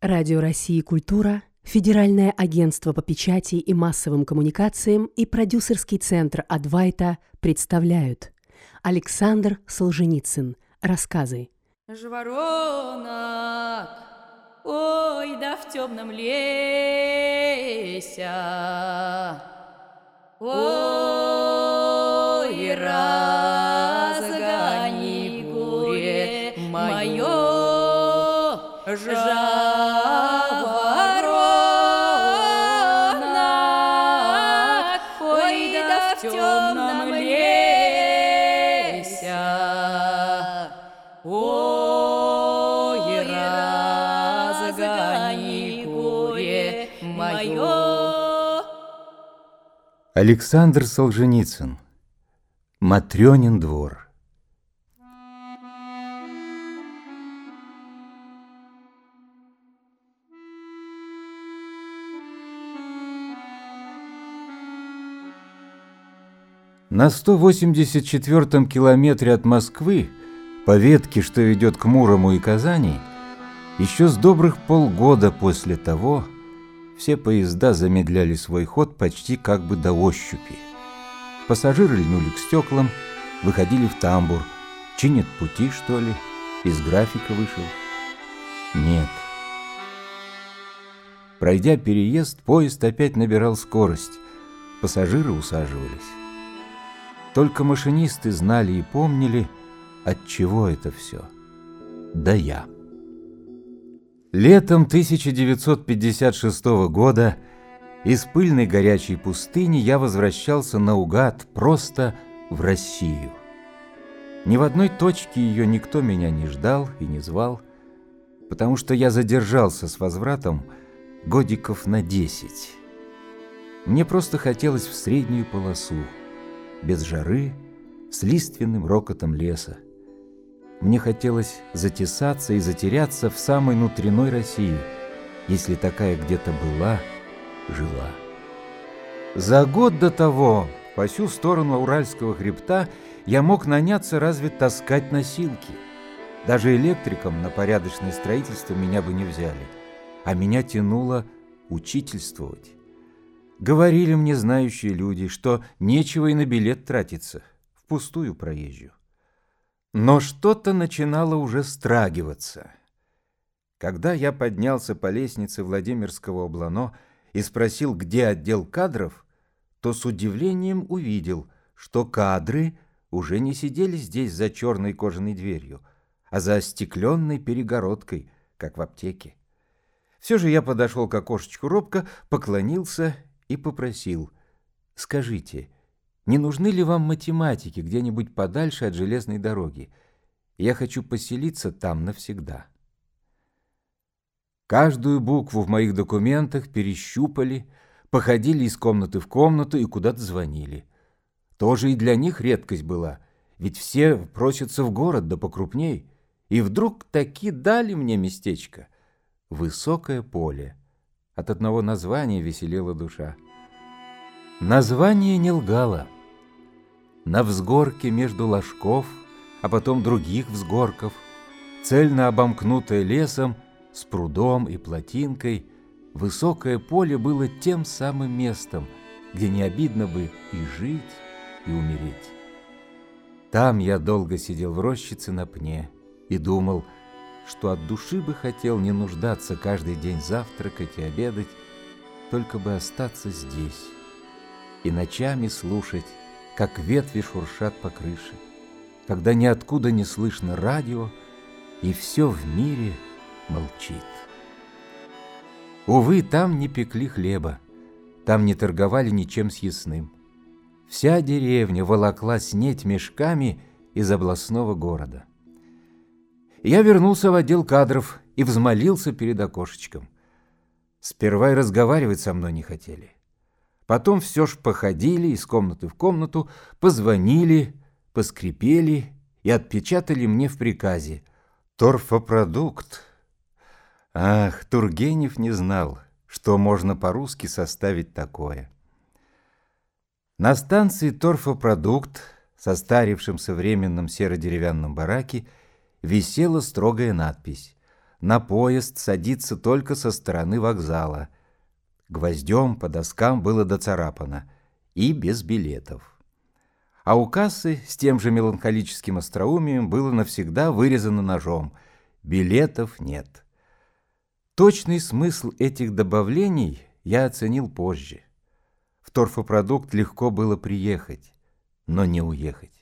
Радио России «Культура», Федеральное агентство по печати и массовым коммуникациям и продюсерский центр «Адвайта» представляют Александр Солженицын. Рассказы. Жворонок, ой, да в темном лесе, ой, разгони жаворонок, ой, да в темном лесе, ой, разгони горе мое. Александр Солженицын. Матрёнин двор. На 184-м километре от Москвы, по ветке, что ведет к Мурому и Казани, еще с добрых полгода после того все поезда замедляли свой ход почти как бы до ощупи. Пассажиры льнули к стеклам, выходили в тамбур. Чинят пути, что ли? Из графика вышел? Нет. Пройдя переезд, поезд опять набирал скорость. Пассажиры усаживались. Только машинисты знали и помнили, от чего это все. Да я. Летом 1956 года из пыльной горячей пустыни я возвращался наугад просто в Россию. Ни в одной точке ее никто меня не ждал и не звал, потому что я задержался с возвратом годиков на десять. Мне просто хотелось в среднюю полосу, без жары, с лиственным рокотом леса. Мне хотелось затесаться и затеряться в самой внутренной России, если такая где-то была, жила. За год до того по всю сторону Уральского хребта я мог наняться разве таскать носилки. Даже электриком на порядочное строительство меня бы не взяли, а меня тянуло учительствовать. Говорили мне знающие люди, что нечего и на билет тратиться, впустую проезжу. Но что-то начинало уже страгиваться. Когда я поднялся по лестнице Владимирского облано и спросил, где отдел кадров, то с удивлением увидел, что кадры уже не сидели здесь за черной кожаной дверью, а за остекленной перегородкой, как в аптеке. Все же я подошел к окошечку робко, поклонился и попросил, «Скажите, не нужны ли вам математики где-нибудь подальше от железной дороги? Я хочу поселиться там навсегда». Каждую букву в моих документах перещупали, походили из комнаты в комнату и куда-то звонили. Тоже и для них редкость была, ведь все просятся в город да покрупней. И вдруг таки дали мне местечко. Высокое поле. От одного названия веселела душа. Название не лгало. На взгорке между ложков, а потом других взгорков, цельно обомкнутое лесом, с прудом и плотинкой, высокое поле было тем самым местом, где не обидно бы и жить, и умереть. Там я долго сидел в рощице на пне и думал, что от души бы хотел не нуждаться каждый день завтракать и обедать, только бы остаться здесь и ночами слушать, как ветви шуршат по крыше, когда ниоткуда не слышно радио, и все в мире молчит. Увы, там не пекли хлеба, там не торговали ничем съестным. Вся деревня волокла снеть мешками из областного города. Я вернулся в отдел кадров и взмолился перед окошечком. Сперва и разговаривать со мной не хотели. Потом все ж походили из комнаты в комнату, позвонили, поскрипели и отпечатали мне в приказе. Торфопродукт. Ах, Тургенев не знал, что можно по-русски составить такое. На станции торфопродукт, состарившем современном серо-деревянном бараке, висела строгая надпись на поезд садиться только со стороны вокзала. Гвоздем по доскам было доцарапано и без билетов. А у кассы с тем же меланхолическим остроумием было навсегда вырезано ножом. Билетов нет. Точный смысл этих добавлений я оценил позже. В торфопродукт легко было приехать, но не уехать.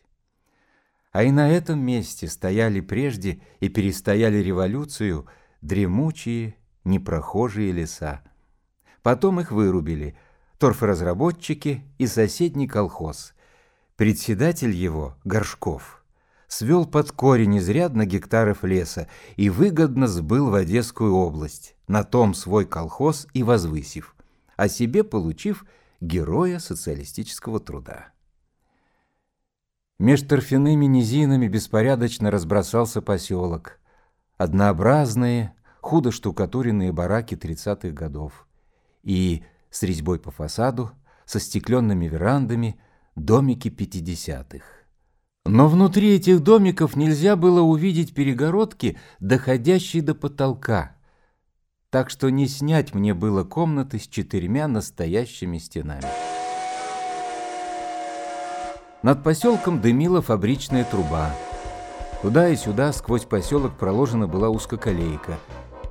А и на этом месте стояли прежде и перестояли революцию дремучие, непрохожие леса. Потом их вырубили торфоразработчики и соседний колхоз. Председатель его, Горшков, свел под корень изрядно гектаров леса и выгодно сбыл в Одесскую область, на том свой колхоз и возвысив, а себе получив героя социалистического труда. Меж торфяными низинами беспорядочно разбросался поселок. Однообразные, худо штукатуренные бараки тридцатых годов. И с резьбой по фасаду, со стекленными верандами, домики пятидесятых. Но внутри этих домиков нельзя было увидеть перегородки, доходящие до потолка. Так что не снять мне было комнаты с четырьмя настоящими стенами. Над поселком дымила фабричная труба. Туда и сюда сквозь поселок проложена была узкоколейка,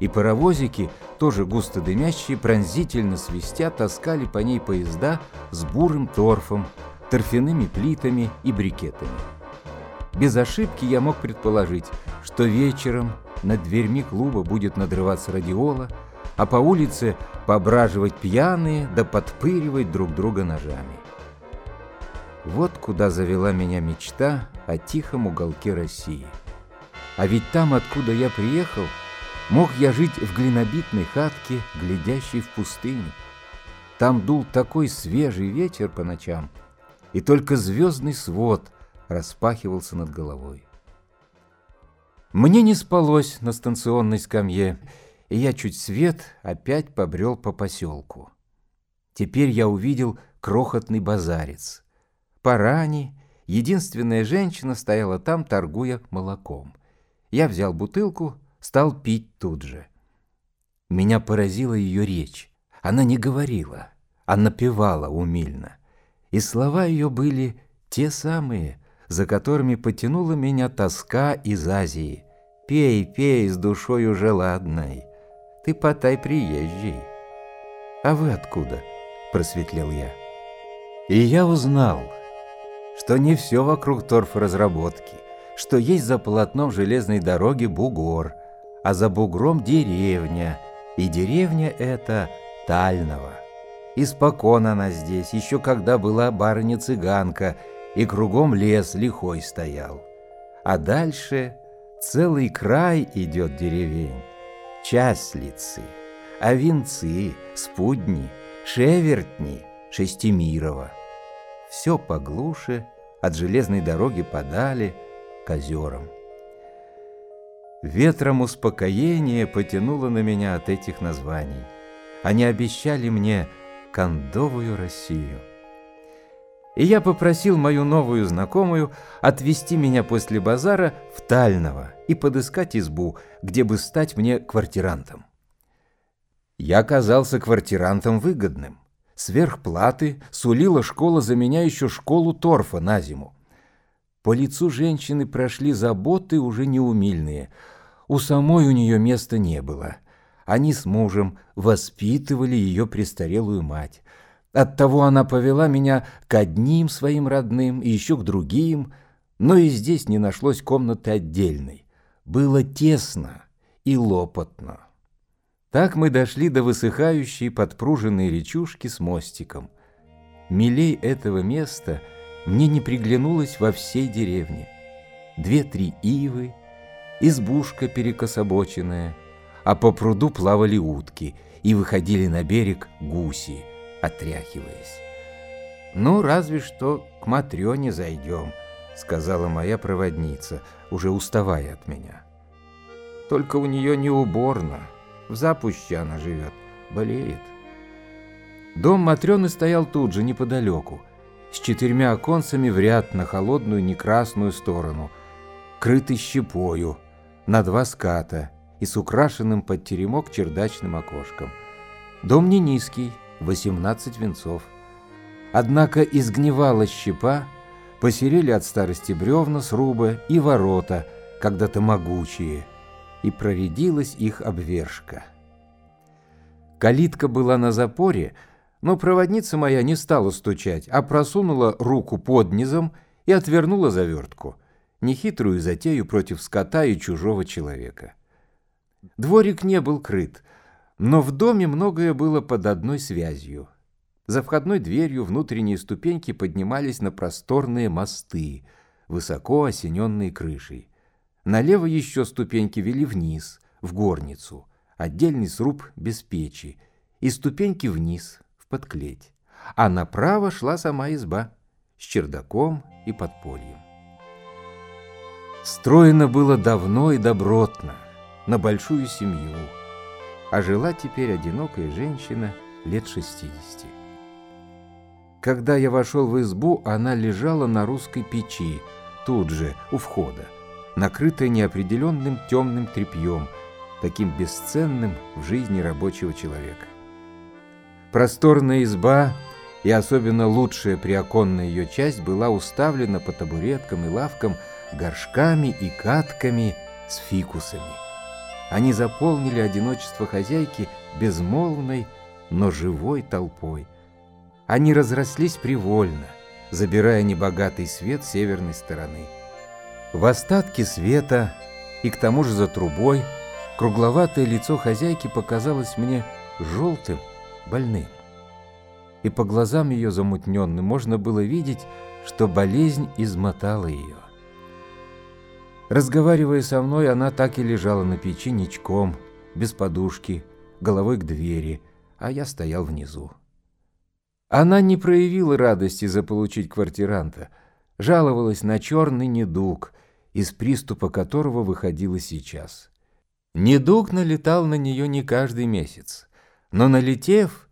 и паровозики, тоже густо дымящие, пронзительно свистя, таскали по ней поезда с бурым торфом, торфяными плитами и брикетами. Без ошибки я мог предположить, что вечером над дверьми клуба будет надрываться радиола, а по улице пображивать пьяные да подпыривать друг друга ножами. Вот куда завела меня мечта о тихом уголке России. А ведь там, откуда я приехал, мог я жить в глинобитной хатке, глядящей в пустыню. Там дул такой свежий ветер по ночам, и только звездный свод распахивался над головой. Мне не спалось на станционной скамье, и я чуть свет опять побрел по поселку. Теперь я увидел крохотный базарец — Парани, единственная женщина, стояла там, торгуя молоком. Я взял бутылку, стал пить тут же. Меня поразила ее речь. Она не говорила, а напевала умильно. И слова ее были те самые, за которыми потянула меня тоска из Азии. «Пей, пей с душой уже ладной, ты потай приезжий». «А вы откуда?» — просветлел я. И я узнал — что не все вокруг торфоразработки, что есть за полотном железной дороги бугор, а за бугром деревня, и деревня эта Тального. Испокон она здесь, еще когда была барыня-цыганка, и кругом лес лихой стоял. А дальше целый край идет деревень. Частлицы, Овинцы, Спудни, Шевертни, Шестимирова все поглуше, от железной дороги подали к озерам. Ветром успокоения потянуло на меня от этих названий. Они обещали мне кондовую Россию. И я попросил мою новую знакомую отвезти меня после базара в Тальново и подыскать избу, где бы стать мне квартирантом. Я оказался квартирантом выгодным. Сверхплаты сулила школа за меня еще школу торфа на зиму. По лицу женщины прошли заботы уже неумильные. У самой у нее места не было. Они с мужем воспитывали ее престарелую мать. Оттого она повела меня к одним своим родным и еще к другим, но и здесь не нашлось комнаты отдельной. Было тесно и лопотно. Так мы дошли до высыхающей подпруженной речушки с мостиком. Милей этого места мне не приглянулось во всей деревне. Две-три ивы, избушка перекособоченная, а по пруду плавали утки и выходили на берег гуси, отряхиваясь. «Ну, разве что к Матрёне зайдем», — сказала моя проводница, уже уставая от меня. «Только у нее не уборно». В запуще она живет, болеет. Дом Матрёны стоял тут же, неподалеку, с четырьмя оконцами в ряд на холодную некрасную сторону, крытый щепою, на два ската и с украшенным под теремок чердачным окошком. Дом не низкий, 18 венцов. Однако изгнивала щепа, посерели от старости бревна сруба и ворота, когда-то могучие, и проредилась их обвержка. Калитка была на запоре, но проводница моя не стала стучать, а просунула руку под низом и отвернула завертку, нехитрую затею против скота и чужого человека. Дворик не был крыт, но в доме многое было под одной связью. За входной дверью внутренние ступеньки поднимались на просторные мосты, высоко осененные крышей. Налево еще ступеньки вели вниз, в горницу, отдельный сруб без печи, и ступеньки вниз, в подклеть. А направо шла сама изба с чердаком и подпольем. Строено было давно и добротно, на большую семью, а жила теперь одинокая женщина лет шестидесяти. Когда я вошел в избу, она лежала на русской печи, тут же, у входа, накрытая неопределенным темным тряпьем, таким бесценным в жизни рабочего человека. Просторная изба и особенно лучшая приоконная ее часть была уставлена по табуреткам и лавкам горшками и катками с фикусами. Они заполнили одиночество хозяйки безмолвной, но живой толпой. Они разрослись привольно, забирая небогатый свет северной стороны. В остатке света и к тому же за трубой кругловатое лицо хозяйки показалось мне желтым, больным. И по глазам ее замутненным можно было видеть, что болезнь измотала ее. Разговаривая со мной, она так и лежала на печи ничком, без подушки, головой к двери, а я стоял внизу. Она не проявила радости заполучить квартиранта, жаловалась на черный недуг, из приступа которого выходила сейчас. Недуг налетал на нее не каждый месяц, но налетев,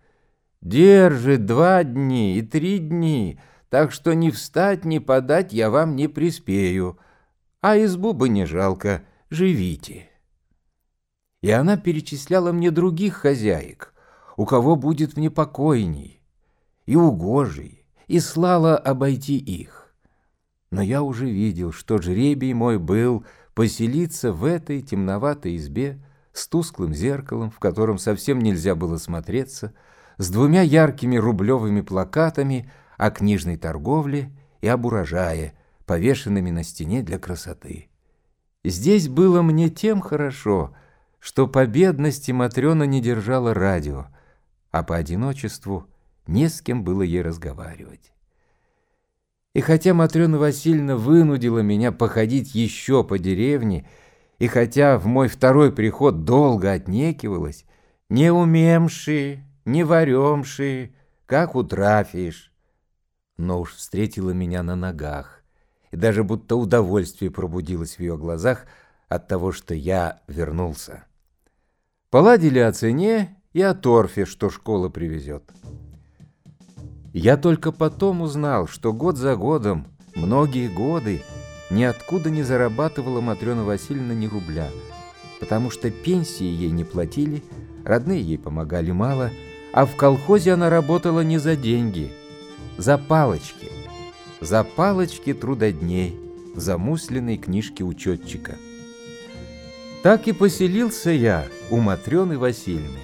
держит два дни и три дни, так что ни встать, ни подать я вам не приспею, а избу бы не жалко, живите. И она перечисляла мне других хозяек, у кого будет мне покойней, и угожий, и слала обойти их. Но я уже видел, что жребий мой был поселиться в этой темноватой избе с тусклым зеркалом, в котором совсем нельзя было смотреться, с двумя яркими рублевыми плакатами о книжной торговле и об урожае, повешенными на стене для красоты. Здесь было мне тем хорошо, что по бедности Матрена не держала радио, а по одиночеству не с кем было ей разговаривать. И хотя Матрена Васильевна вынудила меня походить еще по деревне, и хотя в мой второй приход долго отнекивалась, не умемши, не варемши, как утрафишь, но уж встретила меня на ногах, и даже будто удовольствие пробудилось в ее глазах от того, что я вернулся. Поладили о цене и о торфе, что школа привезет. Я только потом узнал, что год за годом, многие годы, ниоткуда не зарабатывала Матрена Васильевна ни рубля, потому что пенсии ей не платили, родные ей помогали мало, а в колхозе она работала не за деньги, за палочки, за палочки трудодней в замусленной книжке учетчика. Так и поселился я у Матрены Васильевны.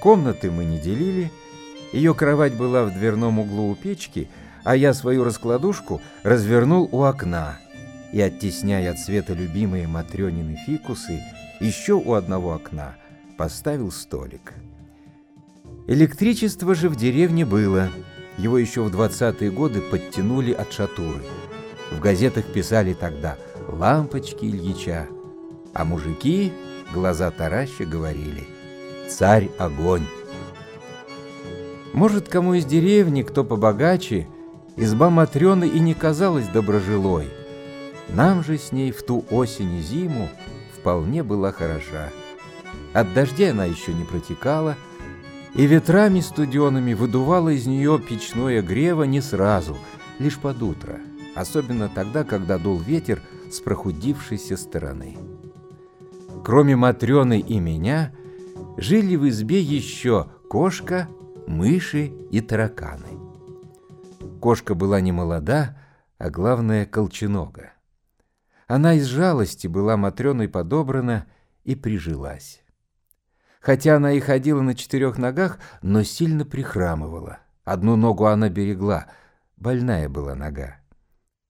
Комнаты мы не делили, ее кровать была в дверном углу у печки, а я свою раскладушку развернул у окна и, оттесняя от света любимые Матрёнины фикусы, еще у одного окна поставил столик. Электричество же в деревне было. Его еще в 20-е годы подтянули от шатуры. В газетах писали тогда «Лампочки Ильича», а мужики, глаза тараща, говорили «Царь огонь». Может, кому из деревни, кто побогаче, изба Матрёны и не казалась доброжилой. Нам же с ней в ту осень и зиму вполне была хороша. От дождя она еще не протекала, и ветрами студенными выдувала из нее печное грево не сразу, лишь под утро, особенно тогда, когда дул ветер с прохудившейся стороны. Кроме Матрены и меня, жили в избе еще кошка, мыши и тараканы. Кошка была не молода, а главное колченога. Она из жалости была Матрёной подобрана и прижилась. Хотя она и ходила на четырех ногах, но сильно прихрамывала. Одну ногу она берегла, больная была нога.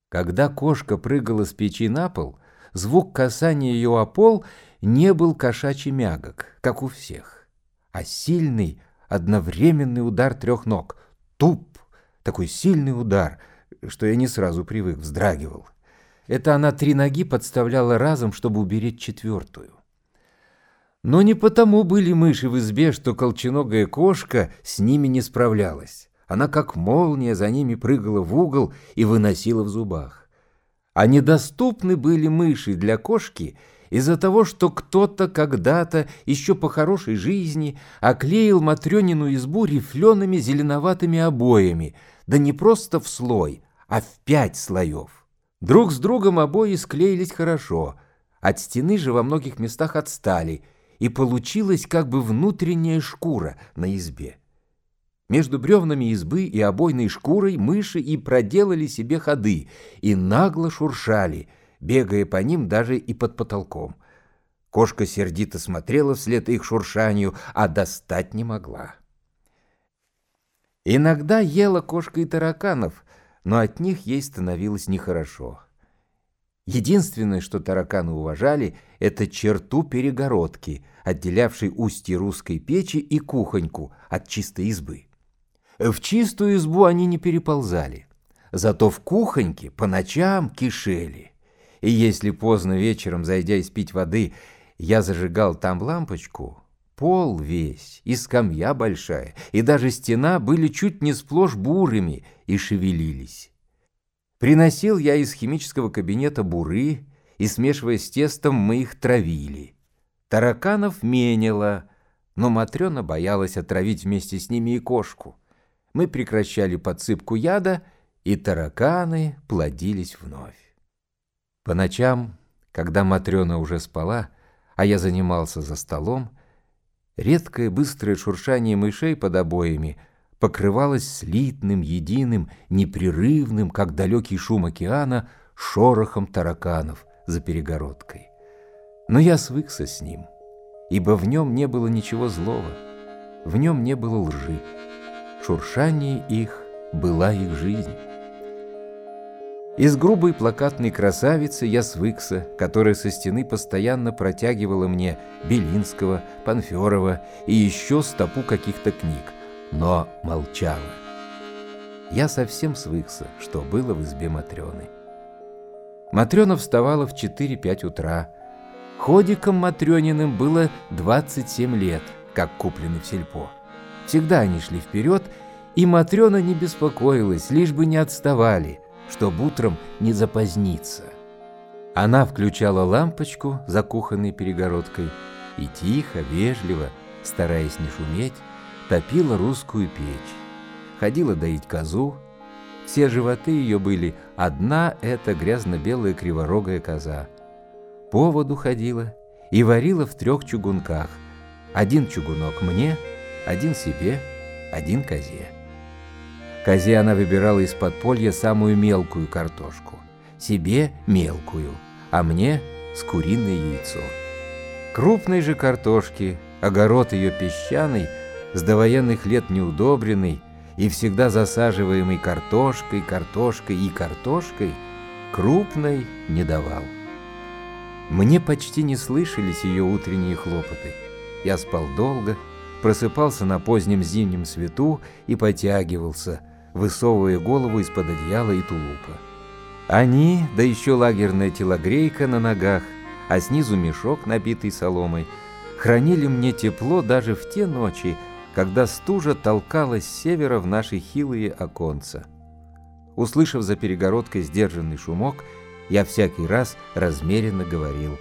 Когда кошка прыгала с печи на пол, звук касания ее о пол не был кошачий мягок, как у всех, а сильный одновременный удар трех ног. Туп! Такой сильный удар, что я не сразу привык, вздрагивал. Это она три ноги подставляла разом, чтобы уберечь четвертую. Но не потому были мыши в избе, что колченогая кошка с ними не справлялась. Она как молния за ними прыгала в угол и выносила в зубах. А недоступны были мыши для кошки из-за того, что кто-то когда-то, еще по хорошей жизни, оклеил Матрёнину избу рифлеными зеленоватыми обоями, да не просто в слой, а в пять слоев. Друг с другом обои склеились хорошо, от стены же во многих местах отстали, и получилась как бы внутренняя шкура на избе. Между бревнами избы и обойной шкурой мыши и проделали себе ходы, и нагло шуршали, бегая по ним даже и под потолком. Кошка сердито смотрела вслед их шуршанию, а достать не могла. Иногда ела кошка и тараканов, но от них ей становилось нехорошо. Единственное, что тараканы уважали, это черту перегородки, отделявшей устье русской печи и кухоньку от чистой избы. В чистую избу они не переползали, зато в кухоньке по ночам кишели. И если поздно вечером, зайдя испить воды, я зажигал там лампочку, Пол весь, и скамья большая, и даже стена были чуть не сплошь бурыми и шевелились. Приносил я из химического кабинета буры, и, смешивая с тестом, мы их травили. Тараканов меняло, но Матрена боялась отравить вместе с ними и кошку. Мы прекращали подсыпку яда, и тараканы плодились вновь. По ночам, когда Матрена уже спала, а я занимался за столом, Редкое быстрое шуршание мышей под обоями покрывалось слитным, единым, непрерывным, как далекий шум океана, шорохом тараканов за перегородкой. Но я свыкся с ним, ибо в нем не было ничего злого, в нем не было лжи. Шуршание их была их жизнь. Из грубой плакатной красавицы я свыкся, которая со стены постоянно протягивала мне Белинского, Панферова и еще стопу каких-то книг, но молчала. Я совсем свыкся, что было в избе Матрёны. Матрёна вставала в 4-5 утра. Ходиком Матрёниным было 27 лет, как куплены в сельпо. Всегда они шли вперед, и Матрёна не беспокоилась, лишь бы не отставали – чтобы утром не запоздниться. Она включала лампочку за кухонной перегородкой и тихо, вежливо, стараясь не шуметь, топила русскую печь. Ходила доить козу. Все животы ее были одна эта грязно-белая криворогая коза. По воду ходила и варила в трех чугунках. Один чугунок мне, один себе, один козе. Козе она выбирала из подполья самую мелкую картошку. Себе мелкую, а мне с куриное яйцо. Крупной же картошки, огород ее песчаный, с довоенных лет неудобренный и всегда засаживаемый картошкой, картошкой и картошкой, крупной не давал. Мне почти не слышались ее утренние хлопоты. Я спал долго, просыпался на позднем зимнем свету и потягивался – высовывая голову из-под одеяла и тулупа. Они, да еще лагерная телогрейка на ногах, а снизу мешок, набитый соломой, хранили мне тепло даже в те ночи, когда стужа толкалась с севера в наши хилые оконца. Услышав за перегородкой сдержанный шумок, я всякий раз размеренно говорил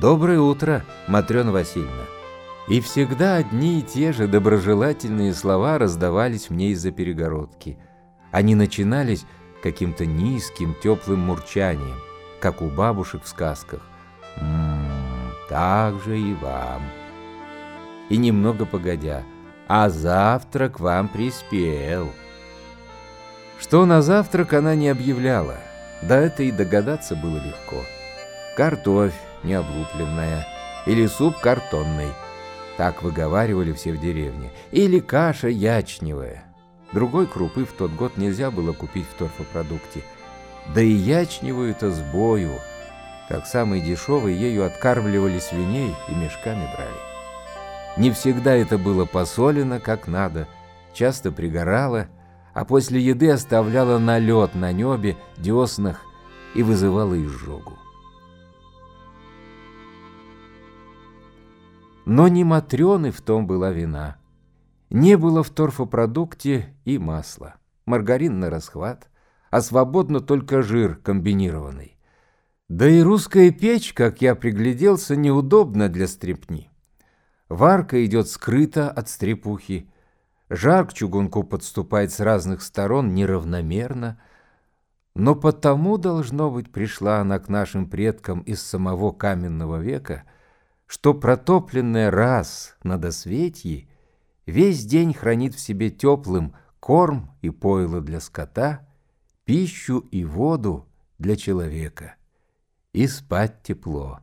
«Доброе утро, Матрена Васильевна!» И всегда одни и те же доброжелательные слова раздавались мне из-за перегородки. Они начинались каким-то низким, теплым мурчанием, как у бабушек в сказках. «М -м, так же и вам. И немного погодя, а завтрак вам приспел. Что на завтрак она не объявляла, да это и догадаться было легко. Картофь необлупленная или суп картонный, так выговаривали все в деревне, или каша ячневая. Другой крупы в тот год нельзя было купить в торфопродукте, да и ячневую-то с бою, как самый дешевый, ею откармливали свиней и мешками брали. Не всегда это было посолено как надо, часто пригорало, а после еды оставляла налет на небе, деснах и вызывала изжогу. Но не Матрёны в том была вина. Не было в торфопродукте и масла, маргарин на расхват, а свободно только жир комбинированный. Да и русская печь, как я пригляделся, неудобна для стрепни. Варка идет скрыто от стрепухи, Жар к чугунку подступает с разных сторон неравномерно, но потому, должно быть, пришла она к нашим предкам из самого каменного века, что протопленная раз на досветье весь день хранит в себе теплым корм и пойло для скота, пищу и воду для человека, и спать тепло.